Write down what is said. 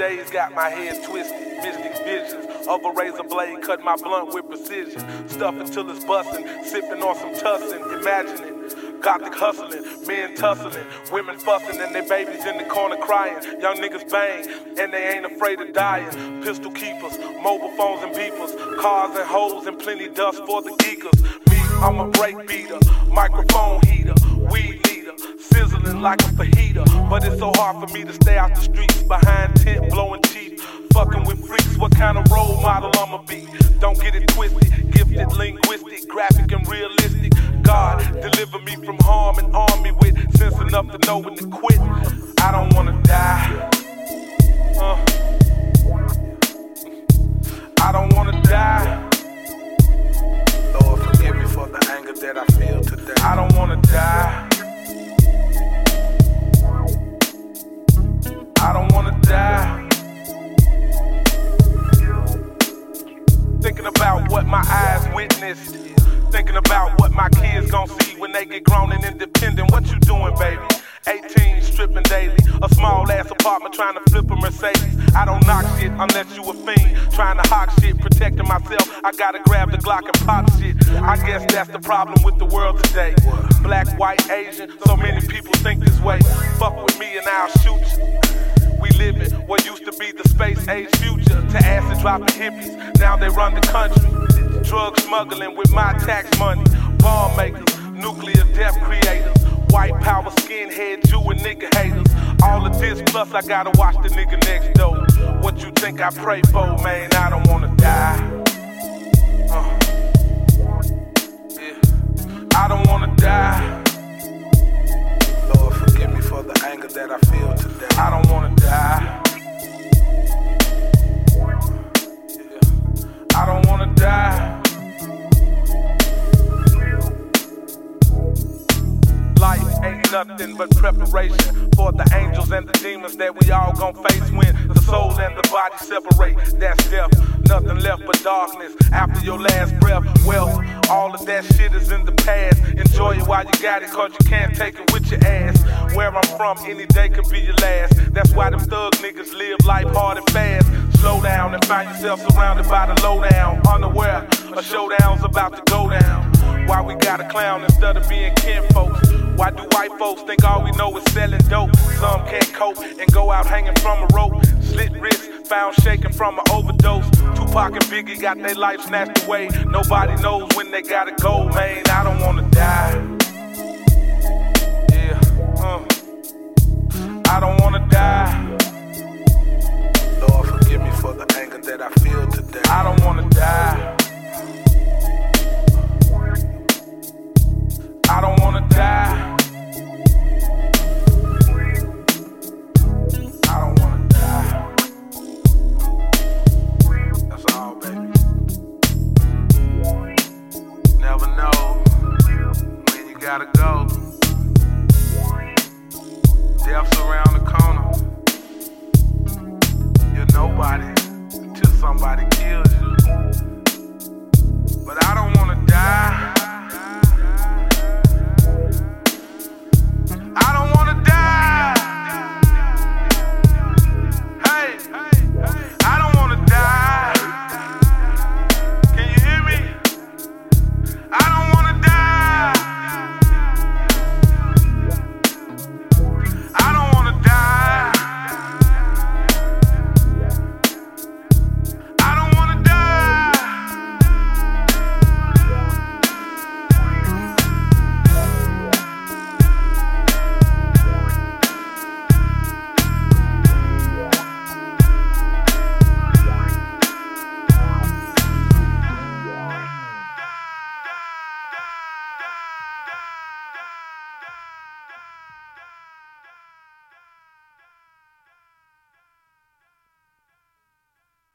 days got my head twisted. Mystic visions of a razor blade cut my blunt with precision. Stuff until it's busting, sipping on some tussin', imagining. Gothic hustling, men tussling, women fussing, and their babies in the corner crying. Young niggas bang, and they ain't afraid of dying. Pistol keepers, mobile phones and beepers, cars and hoes, and plenty dust for the geekers. Me, I'm a break beater, microphone heater, weed like a fajita. But it's so hard for me to stay out the streets behind tent, blowing cheap. Fucking with freaks, what kind of role model I'ma be? Don't get it twisted, gifted, linguistic, graphic, and realistic. God, deliver me from harm and arm me with sense enough to know when to quit. I don't wanna die. Uh. I don't wanna die. Lord, forgive me for the anger that I feel witnessed. Thinking about what my kids gon' see when they get grown and independent. What you doing, baby? 18, stripping daily. A small ass apartment trying to flip a Mercedes. I don't knock shit unless you a fiend. Trying to hawk shit, protecting myself. I gotta grab the Glock and pop shit. I guess that's the problem with the world today. Black, white, Asian, so many people think this way. Fuck with me and I'll shoot you. We living what used to be the space age future. To acid dropping hippies, now they run the country. Drug smuggling with my tax money. Bomb makers, nuclear death creators. White power, skinhead, Jew, and nigga haters. All of this, plus I gotta watch the nigga next door. What you think I pray for, man? I don't wanna die. Uh. Yeah. I don't wanna die. Nothing but preparation for the angels and the demons that we all gon' face when the soul and the body separate. That's death. Nothing left but darkness after your last breath. Well, all of that shit is in the past. Enjoy it while you got it, cause you can't take it with your ass. Where I'm from, any day could be your last. That's why them thug niggas live life hard and fast. Slow down and find yourself surrounded by the lowdown. Unaware, a showdown's about to go down. Why we got a clown instead of being kin folks? Why do white folks think all we know is selling dope? Some can't cope and go out hanging from a rope. Slit wrist, found shaking from an overdose. Tupac and Biggie got their life snatched away. Nobody knows when they gotta go, man. I don't wanna die. Gotta go.